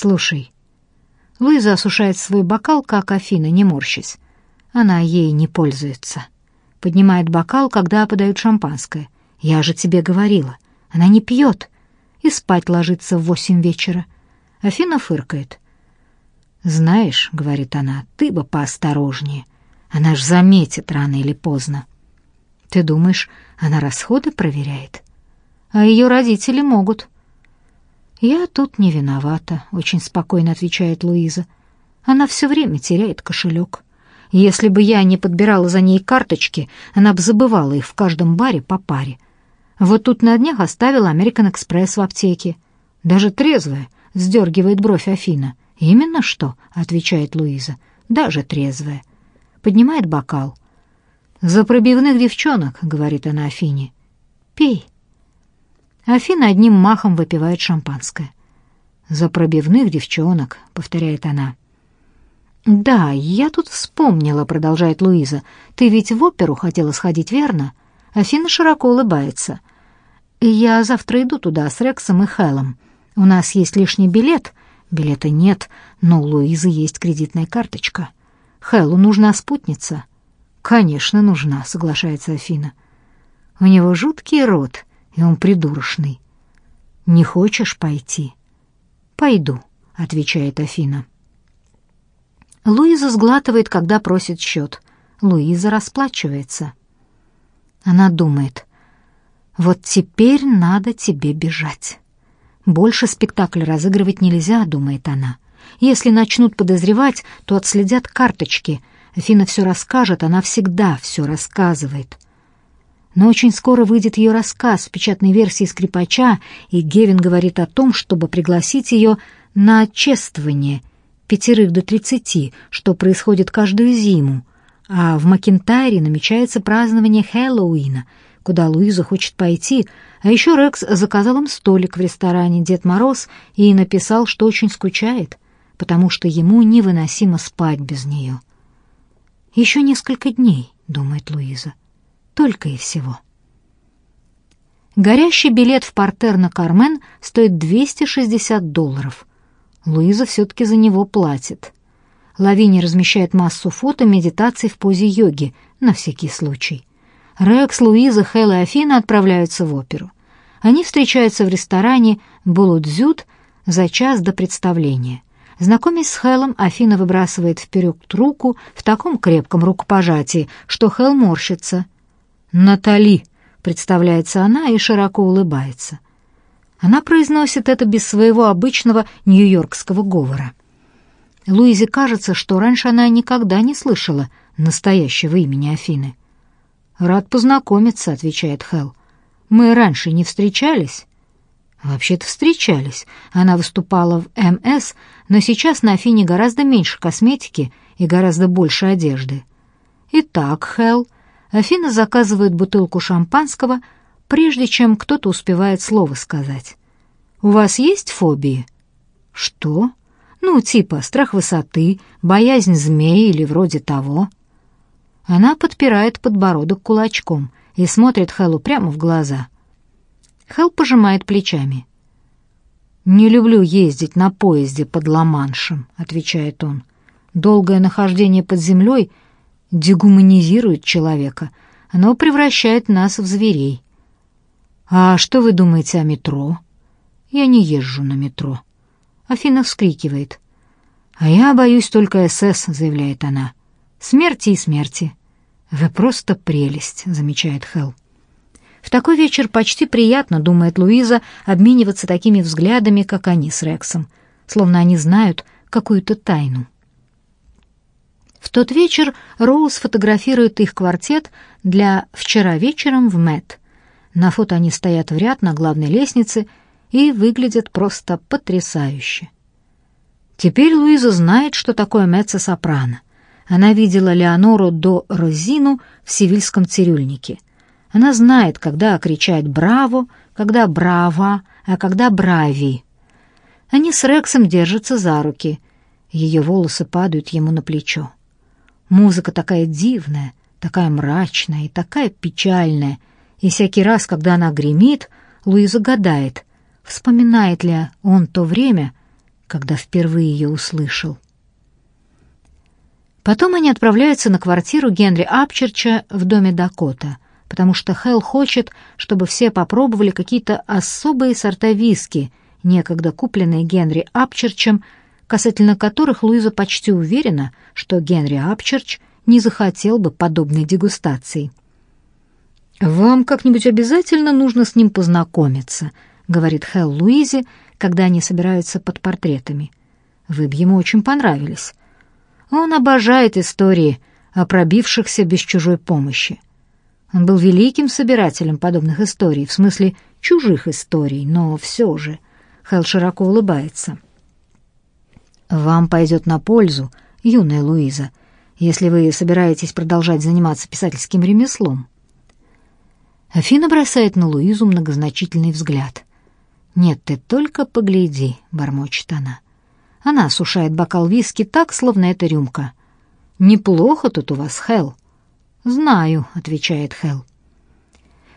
«Слушай». Луиза осушает свой бокал, как Афина, не морщась. Она ей не пользуется. Поднимает бокал, когда подают шампанское. «Я же тебе говорила, она не пьет» и спать ложится в восемь вечера. Афина фыркает. «Знаешь, — говорит она, — ты бы поосторожнее. Она ж заметит рано или поздно. Ты думаешь, она расходы проверяет? А ее родители могут». «Я тут не виновата», — очень спокойно отвечает Луиза. «Она все время теряет кошелек. Если бы я не подбирала за ней карточки, она бы забывала их в каждом баре по паре. Вот тут на днях оставила American Express в аптеке. Даже трезвая, сдергивает бровь Афина. «Именно что?» — отвечает Луиза. «Даже трезвая». Поднимает бокал. «За пробивных девчонок», — говорит она Афине. «Пей». Афина одним махом выпивает шампанское. «За пробивных девчонок», — повторяет она. «Да, я тут вспомнила», — продолжает Луиза. «Ты ведь в оперу хотела сходить, верно?» Афина широко улыбается. «Я завтра иду туда с Рексом и Хелом. У нас есть лишний билет. Билета нет, но у Луизы есть кредитная карточка. Хелу нужна спутница». «Конечно, нужна», — соглашается Афина. «У него жуткий рот, и он придурочный. Не хочешь пойти?» «Пойду», — отвечает Афина. Луиза сглатывает, когда просит счет. Луиза расплачивается. Она думает, вот теперь надо тебе бежать. Больше спектакль разыгрывать нельзя, думает она. Если начнут подозревать, то отследят карточки. Афина все расскажет, она всегда все рассказывает. Но очень скоро выйдет ее рассказ в печатной версии «Скрипача», и Гевин говорит о том, чтобы пригласить ее на чествование пятерых до тридцати, что происходит каждую зиму, а в Макентайре намечается празднование Хэллоуина, куда Луиза хочет пойти, а еще Рекс заказал им столик в ресторане. «Дед Мороз» и написал, что очень скучает, потому что ему невыносимо спать без нее. «Еще несколько дней», — думает Луиза, — «только и всего». Горящий билет в портер на Кармен стоит 260 долларов. Луиза все-таки за него платит. Лавини размещает массу фото медитаций в позе йоги, на всякий случай. Рекс, Луиза, Хэл и Афина отправляются в оперу. Они встречаются в ресторане «Булудзют» за час до представления. Знакомясь с Хэлом, Афина выбрасывает вперед руку в таком крепком рукопожатии, что Хэл морщится. «Натали», — представляется она и широко улыбается. Она произносит это без своего обычного нью-йоркского говора. Луизе кажется, что раньше она никогда не слышала настоящего имени Афины. «Рад познакомиться», — отвечает Хелл. «Мы раньше не встречались?» «Вообще-то встречались. Она выступала в МС, но сейчас на Афине гораздо меньше косметики и гораздо больше одежды». «Итак, Хелл, Афина заказывает бутылку шампанского, прежде чем кто-то успевает слово сказать. «У вас есть фобии?» «Что?» Ну, типа страх высоты, боязнь змей или вроде того. Она подпирает подбородок кулачком и смотрит Хэллу прямо в глаза. Хэл пожимает плечами. «Не люблю ездить на поезде под Ла-Маншем», — отвечает он. «Долгое нахождение под землей дегуманизирует человека. Оно превращает нас в зверей». «А что вы думаете о метро?» «Я не езжу на метро». Афина вскрикивает. «А я боюсь только СС», — заявляет она. «Смерти и смерти». «Вы просто прелесть», — замечает Хелл. В такой вечер почти приятно, думает Луиза, обмениваться такими взглядами, как они с Рексом, словно они знают какую-то тайну. В тот вечер Роуз фотографирует их квартет для «Вчера вечером в Мэт». На фото они стоят в ряд на главной лестнице и выглядят просто потрясающе. Теперь Луиза знает, что такое меццо-сопрано. Она видела Леонору до Розину в сивильском цирюльнике. Она знает, когда кричать «браво», когда «браво», а когда «брави». Они с Рексом держатся за руки. Ее волосы падают ему на плечо. Музыка такая дивная, такая мрачная и такая печальная, и всякий раз, когда она гремит, Луиза гадает, Вспоминает ли он то время, когда впервые ее услышал. Потом они отправляются на квартиру Генри Апчерча в доме Дакота, потому что Хелл хочет, чтобы все попробовали какие-то особые сорта виски, некогда купленные Генри Апчерчем, касательно которых Луиза почти уверена, что Генри Апчерч не захотел бы подобной дегустации. «Вам как-нибудь обязательно нужно с ним познакомиться», — говорит Хелл Луизе, когда они собираются под портретами. «Вы бы ему очень понравились. Он обожает истории о пробившихся без чужой помощи. Он был великим собирателем подобных историй, в смысле чужих историй, но все же...» Хелл широко улыбается. «Вам пойдет на пользу, юная Луиза, если вы собираетесь продолжать заниматься писательским ремеслом». Афина бросает на Луизу многозначительный взгляд. «Нет, ты только погляди», — бормочет она. Она осушает бокал виски так, словно это рюмка. «Неплохо тут у вас, Хел». «Знаю», — отвечает Хел.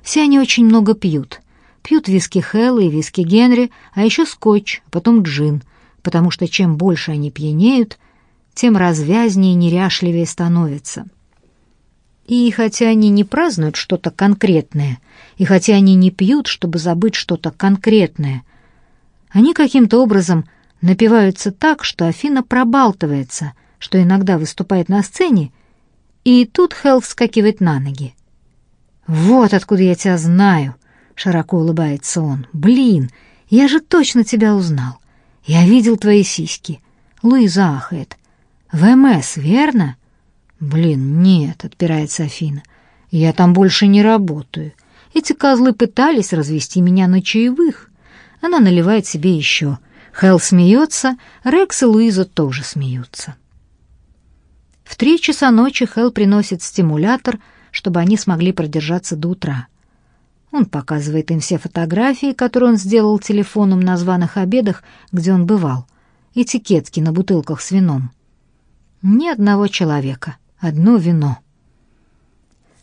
Все они очень много пьют. Пьют виски Хелла и виски Генри, а еще скотч, а потом джин, потому что чем больше они пьянеют, тем развязнее и неряшливее становятся. И хотя они не празднуют что-то конкретное, и хотя они не пьют, чтобы забыть что-то конкретное, они каким-то образом напиваются так, что Афина пробалтывается, что иногда выступает на сцене, и тут Хелл вскакивает на ноги. «Вот откуда я тебя знаю!» — широко улыбается он. «Блин, я же точно тебя узнал. Я видел твои сиськи». Луиза ахает. «ВМС, верно?» «Блин, нет», — отпирается Афина. «Я там больше не работаю. Эти козлы пытались развести меня на чаевых». Она наливает себе еще. Хелл смеется, Рекс и Луиза тоже смеются. В три часа ночи Хелл приносит стимулятор, чтобы они смогли продержаться до утра. Он показывает им все фотографии, которые он сделал телефоном на званых обедах, где он бывал, этикетки на бутылках с вином. Ни одного человека одно вино.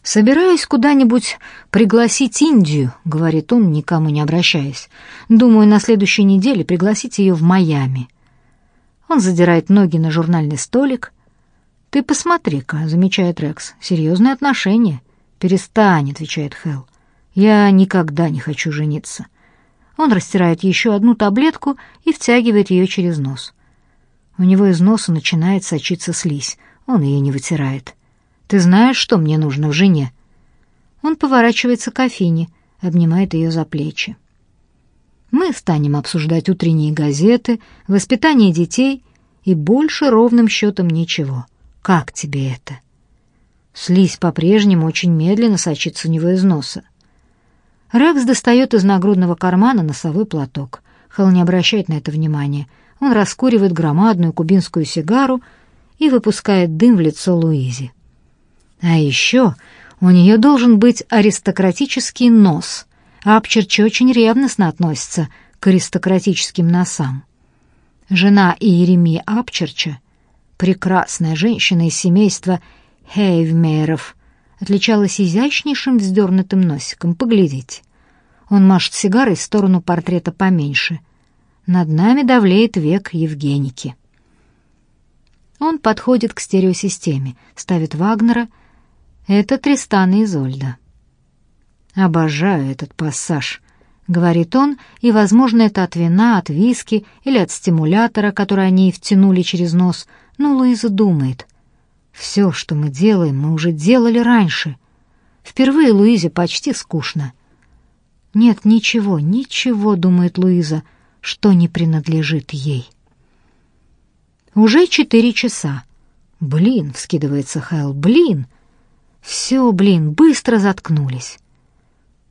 «Собираюсь куда-нибудь пригласить Индию», — говорит он, никому не обращаясь. «Думаю, на следующей неделе пригласить ее в Майами». Он задирает ноги на журнальный столик. «Ты посмотри-ка», — замечает Рекс, — «серьезные отношения». «Перестань», — отвечает Хелл. «Я никогда не хочу жениться». Он растирает еще одну таблетку и втягивает ее через нос. У него из носа начинает сочиться слизь. Он ее не вытирает. «Ты знаешь, что мне нужно в жене?» Он поворачивается к Афине, обнимает ее за плечи. «Мы станем обсуждать утренние газеты, воспитание детей и больше ровным счетом ничего. Как тебе это?» Слизь по-прежнему очень медленно сочится у него из носа. Рекс достает из нагрудного кармана носовой платок. Хелл не обращает на это внимания. Он раскуривает громадную кубинскую сигару и выпускает дым в лицо Луизе. А еще у нее должен быть аристократический нос. Апчерчи очень ревностно относится к аристократическим носам. Жена Иеремии Апчерча, прекрасная женщина из семейства Хейвмейеров, отличалась изящнейшим вздернутым носиком. Поглядите. Он машет сигарой в сторону портрета поменьше. Над нами давлеет век Евгеники. Он подходит к стереосистеме, ставит Вагнера. Это Тристан и Изольда. «Обожаю этот пассаж», — говорит он, и, возможно, это от вина, от виски или от стимулятора, который они втянули через нос, но Луиза думает. «Все, что мы делаем, мы уже делали раньше». Впервые Луизе почти скучно. «Нет ничего, ничего», — думает Луиза, — «что не принадлежит ей». Уже четыре часа. Блин, вскидывается Хэл, блин. Все, блин, быстро заткнулись.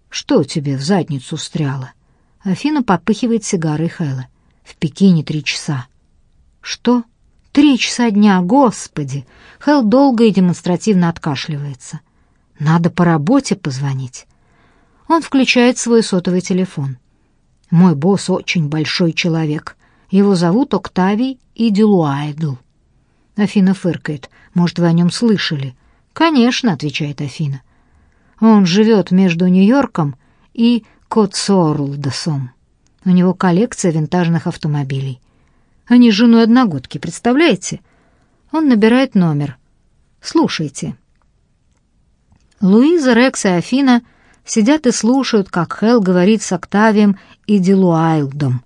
Что тебе в задницу встряло? Афина попыхивает сигарой Хэла. В Пекине три часа. Что? Три часа дня, господи! Хэл долго и демонстративно откашливается. Надо по работе позвонить. Он включает свой сотовый телефон. Мой босс очень большой человек. Его зовут Октавий Идилуайдл. Афина фыркает. Может, вы о нем слышали? Конечно, отвечает Афина. Он живет между Нью-Йорком и Котсорлдосом. У него коллекция винтажных автомобилей. Они с женой одногодки, представляете? Он набирает номер. Слушайте. Луиза, Рекс и Афина сидят и слушают, как Хелл говорит с Октавием и Дилуайлдом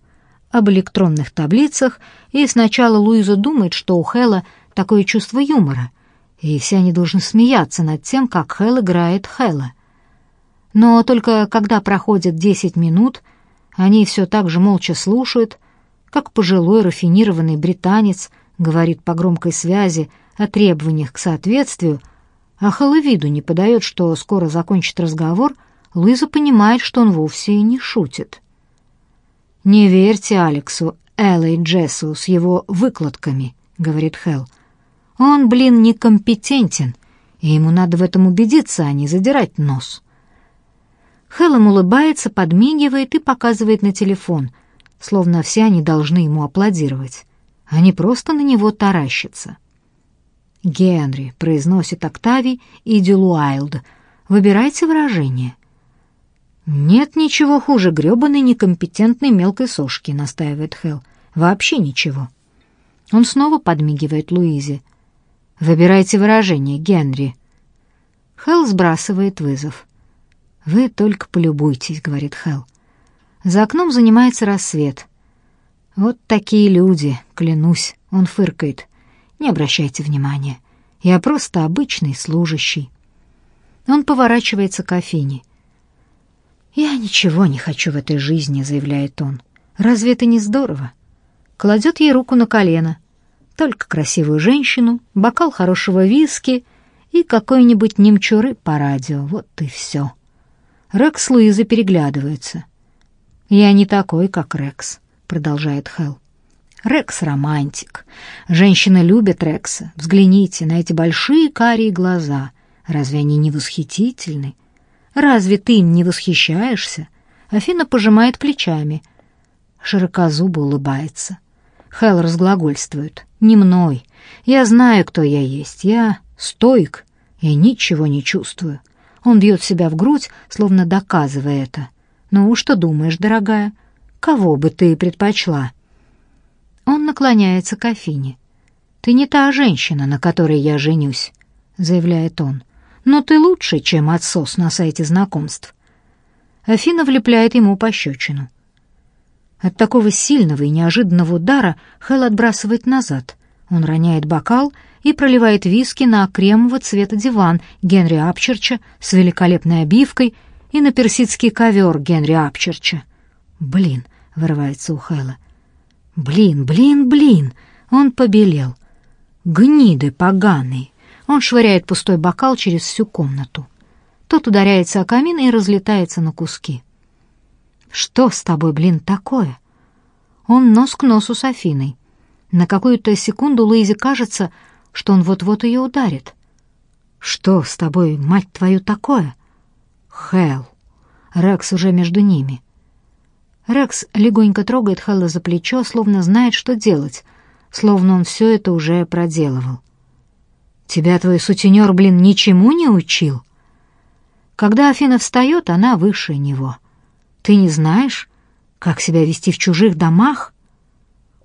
об электронных таблицах, и сначала Луиза думает, что у Хэлла такое чувство юмора, и все они должны смеяться над тем, как Хелл играет Хэлла. Но только когда проходит десять минут, они все так же молча слушают, как пожилой рафинированный британец говорит по громкой связи о требованиях к соответствию, а Хелл виду не подает, что скоро закончит разговор, Луиза понимает, что он вовсе и не шутит. «Не верьте Алексу, Элла и Джессу с его выкладками», — говорит Хелл. «Он, блин, некомпетентен, и ему надо в этом убедиться, а не задирать нос». Хеллом улыбается, подмигивает и показывает на телефон, словно все они должны ему аплодировать. Они просто на него таращатся. «Генри», — произносит Октавий и Дилуайлд, — «выбирайте выражение». «Нет ничего хуже грёбаной некомпетентной мелкой сошки», — настаивает Хелл. «Вообще ничего». Он снова подмигивает Луизе. «Выбирайте выражение, Генри». Хелл сбрасывает вызов. «Вы только полюбуйтесь», — говорит Хелл. За окном занимается рассвет. «Вот такие люди, клянусь», — он фыркает. «Не обращайте внимания. Я просто обычный служащий». Он поворачивается к Афине. «Я ничего не хочу в этой жизни», — заявляет он. «Разве это не здорово?» Кладет ей руку на колено. Только красивую женщину, бокал хорошего виски и какой-нибудь немчуры по радио. Вот и все. Рекс с Луизой переглядываются. «Я не такой, как Рекс», — продолжает Хелл. Рекс — романтик. Женщины любят Рекса. Взгляните на эти большие карие глаза. Разве они не восхитительны? Разве ты им не восхищаешься? Афина пожимает плечами. Широкозубо улыбается. Хэл разглагольствует. Не мной. Я знаю, кто я есть. Я стоик. Я ничего не чувствую. Он бьет себя в грудь, словно доказывая это. Ну, что думаешь, дорогая? Кого бы ты предпочла? Он наклоняется к Афине. Ты не та женщина, на которой я женюсь, заявляет он но ты лучше, чем отсос на сайте знакомств». Афина влепляет ему пощечину. От такого сильного и неожиданного удара Хэл отбрасывает назад. Он роняет бокал и проливает виски на кремового цвета диван Генри Апчерча с великолепной обивкой и на персидский ковер Генри Апчерча. «Блин!» — вырывается у Хэла. «Блин, блин, блин!» Он побелел. «Гниды поганые!» Он швыряет пустой бокал через всю комнату. Тот ударяется о камин и разлетается на куски. «Что с тобой, блин, такое?» Он нос к носу с Афиной. На какую-то секунду Луизе кажется, что он вот-вот ее ударит. «Что с тобой, мать твою, такое?» «Хелл!» Рекс уже между ними. Рекс легонько трогает Хэлла за плечо, словно знает, что делать, словно он все это уже проделывал. Тебя твой сутенер, блин, ничему не учил? Когда Афина встает, она выше него. Ты не знаешь, как себя вести в чужих домах?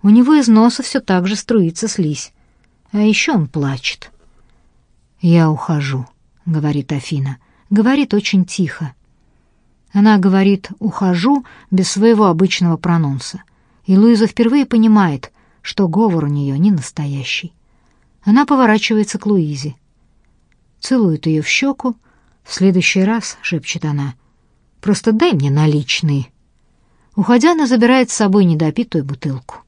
У него из носа все так же струится слизь. А еще он плачет. «Я ухожу», — говорит Афина. Говорит очень тихо. Она говорит «ухожу» без своего обычного прононса. И Луиза впервые понимает, что говор у нее не настоящий. Она поворачивается к Луизе. Целует ее в щеку. «В следующий раз», — шепчет она, — «просто дай мне наличные». Уходя, она забирает с собой недопитую бутылку.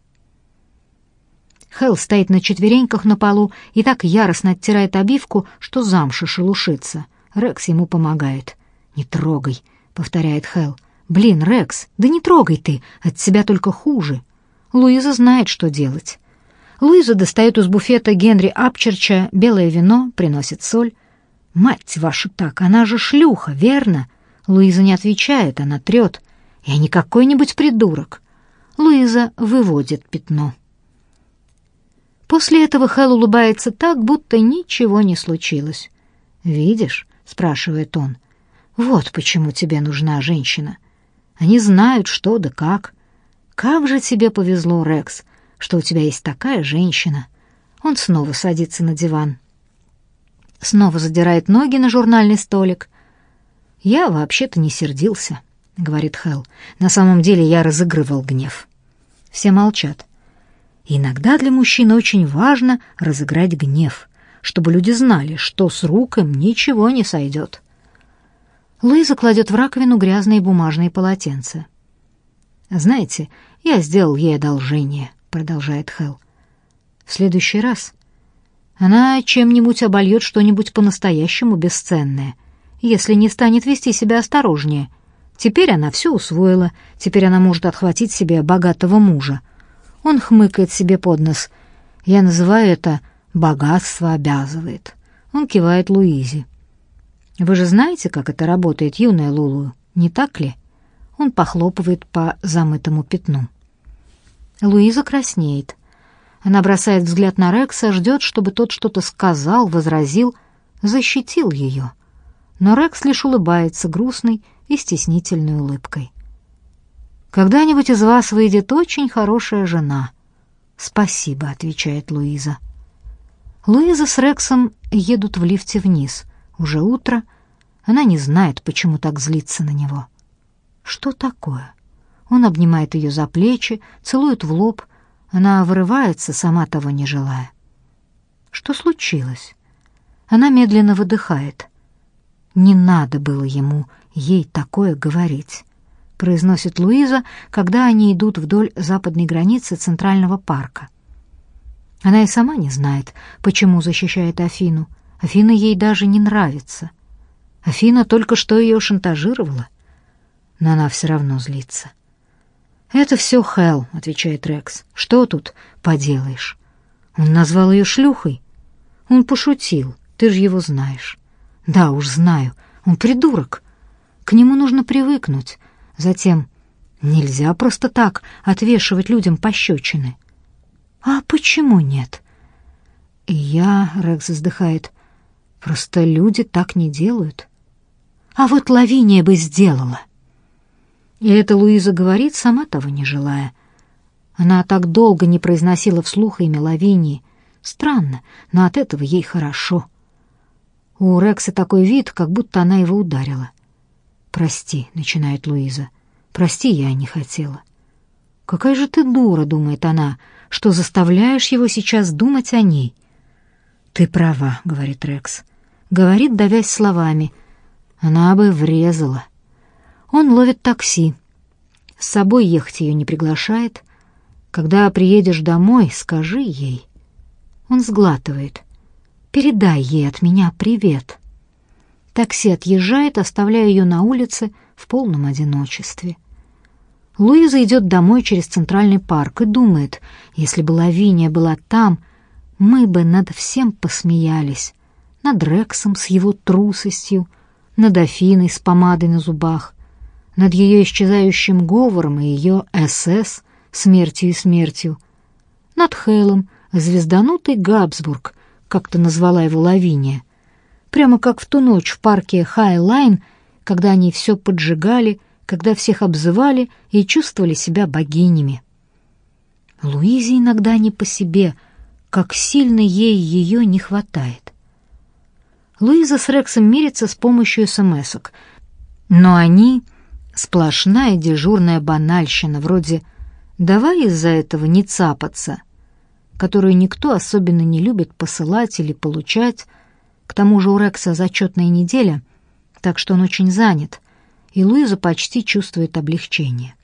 Хелл стоит на четвереньках на полу и так яростно оттирает обивку, что замша шелушится. Рекс ему помогает. «Не трогай», — повторяет Хелл. «Блин, Рекс, да не трогай ты, от себя только хуже». Луиза знает, что делать. Луиза достает из буфета Генри Апчерча белое вино, приносит соль. «Мать вашу так, она же шлюха, верно?» Луиза не отвечает, она трет. «Я не какой-нибудь придурок». Луиза выводит пятно. После этого Хэл улыбается так, будто ничего не случилось. «Видишь?» — спрашивает он. «Вот почему тебе нужна женщина. Они знают, что да как. Как же тебе повезло, Рекс. что у тебя есть такая женщина. Он снова садится на диван. Снова задирает ноги на журнальный столик. «Я вообще-то не сердился», — говорит Хелл. «На самом деле я разыгрывал гнев». Все молчат. Иногда для мужчины очень важно разыграть гнев, чтобы люди знали, что с рук им ничего не сойдет. Луиза кладет в раковину грязные бумажные полотенца. «Знаете, я сделал ей одолжение», — продолжает Хелл. «В следующий раз она чем-нибудь обольет что-нибудь по-настоящему бесценное, если не станет вести себя осторожнее. Теперь она все усвоила, теперь она может отхватить себе богатого мужа. Он хмыкает себе под нос. Я называю это «богатство обязывает». Он кивает Луизе. Вы же знаете, как это работает, юная Лулу, не так ли? Он похлопывает по замытому пятну. Луиза краснеет. Она бросает взгляд на Рекса, ждет, чтобы тот что-то сказал, возразил, защитил ее. Но Рекс лишь улыбается грустной и стеснительной улыбкой. «Когда-нибудь из вас выйдет очень хорошая жена». «Спасибо», — отвечает Луиза. Луиза с Рексом едут в лифте вниз. Уже утро. Она не знает, почему так злится на него. Что такое? Он обнимает ее за плечи, целует в лоб. Она вырывается, сама того не желая. Что случилось? Она медленно выдыхает. Не надо было ему ей такое говорить, произносит Луиза, когда они идут вдоль западной границы Центрального парка. Она и сама не знает, почему защищает Афину. Афина ей даже не нравится. Афина только что ее шантажировала, но она все равно злится. «Это все Хелл», — отвечает Рекс. «Что тут поделаешь?» Он назвал ее шлюхой. Он пошутил, ты же его знаешь. Да уж знаю, он придурок. К нему нужно привыкнуть. Затем нельзя просто так отвешивать людям пощечины. А почему нет? Я, Рекс вздыхает, Просто люди так не делают. А вот Лавиния бы сделала. И это Луиза говорит, сама того не желая. Она так долго не произносила вслух имя Лавинии. Странно, но от этого ей хорошо. У Рекса такой вид, как будто она его ударила. «Прости», — начинает Луиза. «Прости, я не хотела». «Какая же ты дура», — думает она, — «что заставляешь его сейчас думать о ней». «Ты права», — говорит Рекс. Говорит, давясь словами. Она бы врезала. Он ловит такси. С собой ехать ее не приглашает. Когда приедешь домой, скажи ей. Он сглатывает. Передай ей от меня привет. Такси отъезжает, оставляя ее на улице в полном одиночестве. Луиза идет домой через Центральный парк и думает, если бы Лавиния была там, мы бы над всем посмеялись. Над Рексом с его трусостью, над Афиной с помадой на зубах, над ее исчезающим говором и ее СС смертью и смертью, над Хейлом, звезданутый Габсбург, как-то назвала его Лавиния, прямо как в ту ночь в парке Хайлайн, когда они все поджигали, когда всех обзывали и чувствовали себя богинями. Луизе иногда не по себе — как сильно ей ее не хватает. Луиза с Рексом мирится с помощью смс-ок, но они — сплошная дежурная банальщина, вроде «давай из-за этого не цапаться», которую никто особенно не любит посылать или получать. К тому же у Рекса зачетная неделя, так что он очень занят, и Луиза почти чувствует облегчение.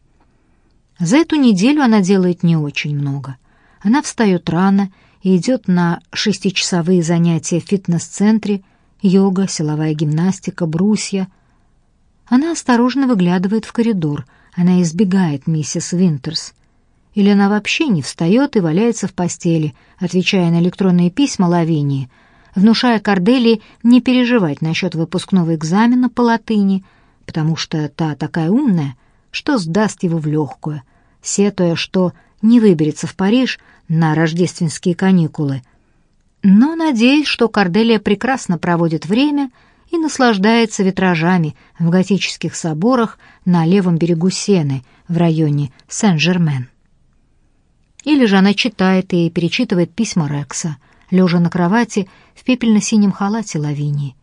За эту неделю она делает не очень много. Она встает рано и идет на шестичасовые занятия в фитнес-центре, йога, силовая гимнастика, брусья. Она осторожно выглядывает в коридор, она избегает миссис Винтерс. Или она вообще не встает и валяется в постели, отвечая на электронные письма Лавинии, внушая Корделии не переживать насчет выпускного экзамена по латыни, потому что та такая умная, что сдаст его в легкую, сетуя, что не выберется в Париж на рождественские каникулы. Но надеюсь, что Корделия прекрасно проводит время и наслаждается витражами в готических соборах на левом берегу Сены в районе Сен-Жермен. Или же она читает и перечитывает письма Рекса, лежа на кровати в пепельно-синем халате Лавинии.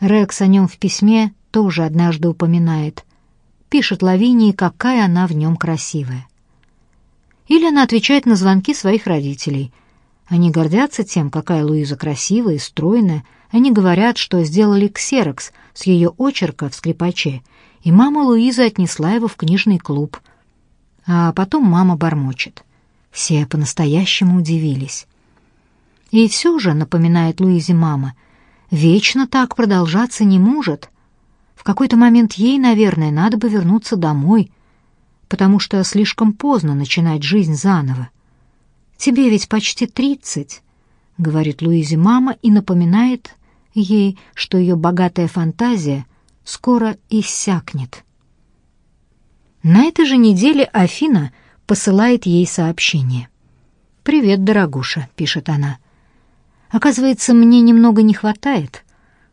Рекс о нем в письме тоже однажды упоминает. Пишет Лавинии, какая она в нем красивая. Или она отвечает на звонки своих родителей. Они гордятся тем, какая Луиза красивая и стройная. Они говорят, что сделали ксерокс с ее очерка в скрипаче, и мама Луизы отнесла его в книжный клуб. А потом мама бормочет. Все по-настоящему удивились. И все же, напоминает Луизе мама, вечно так продолжаться не может. Какой-то момент ей, наверное, надо бы вернуться домой, потому что слишком поздно начинать жизнь заново. «Тебе ведь почти тридцать», — говорит Луизе мама и напоминает ей, что ее богатая фантазия скоро иссякнет. На этой же неделе Афина посылает ей сообщение. «Привет, дорогуша», — пишет она. «Оказывается, мне немного не хватает,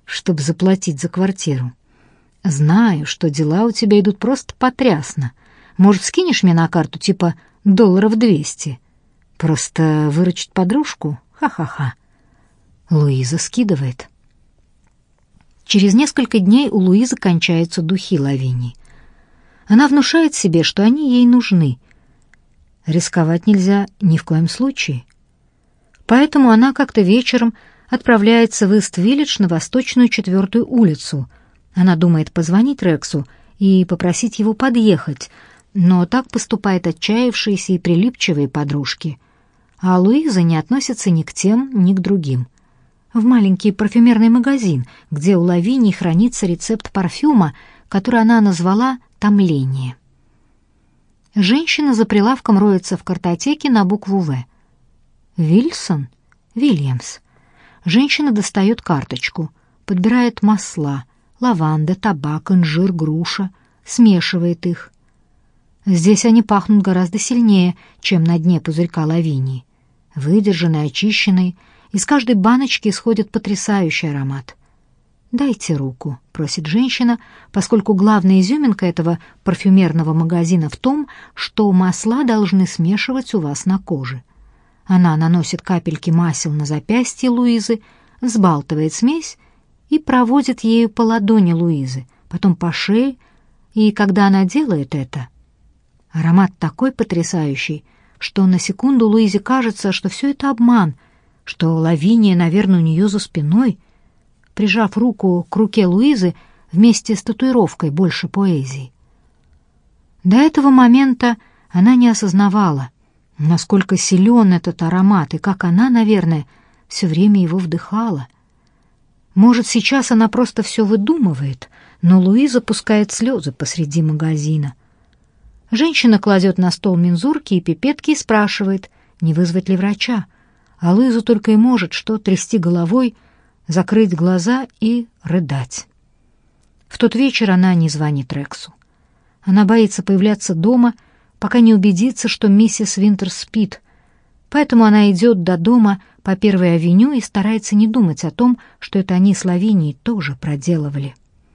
чтобы заплатить за квартиру. Знаю, что дела у тебя идут просто потрясно, может, скинешь мне на карту типа долларов двести? Просто выручить подружку? Ха-ха-ха. Луиза скидывает. Через несколько дней у Луизы кончаются духи Лавини. Она внушает себе, что они ей нужны. Рисковать нельзя ни в коем случае. Поэтому она как-то вечером отправляется в Ист-Виллидж на Восточную четвертую улицу. Она думает позвонить Рексу и попросить его подъехать, но так поступают отчаявшиеся и прилипчивые подружки. А Луиза не относится ни к тем, ни к другим. В маленький парфюмерный магазин, где у Лавини хранится рецепт парфюма, который она назвала «томление». Женщина за прилавком роется в картотеке на букву «В». «Вильсон?» «Вильямс». Женщина достает карточку, подбирает масла, лаванда, табак, инжир, груша, смешивает их. Здесь они пахнут гораздо сильнее, чем на дне пузырька лавинии. Выдержанный, очищенный, из каждой баночки исходит потрясающий аромат. «Дайте руку», — просит женщина, поскольку главная изюминка этого парфюмерного магазина в том, что масла должны смешивать у вас на коже. Она наносит капельки масел на запястье Луизы, взбалтывает смесь и проводит ею по ладони Луизы, потом по шее, и когда она делает это, Аромат такой потрясающий, что на секунду Луизе кажется, что все это обман, что Лавиния, наверное, у нее за спиной. Прижав руку к руке Луизы вместе с татуировкой больше поэзии. До этого момента она не осознавала, насколько силен этот аромат и как она, наверное, все время его вдыхала. Может, сейчас она просто все выдумывает, но Луиза пускает слезы посреди магазина — Женщина кладет на стол мензурки и пипетки и спрашивает, не вызвать ли врача. А Луиза только и может что трясти головой, закрыть глаза и рыдать. В тот вечер она не звонит Рексу. Она боится появляться дома, пока не убедится, что миссис Винтер спит. Поэтому она идет до дома по Первой авеню и старается не думать о том, что это они с Лавинией тоже проделывали.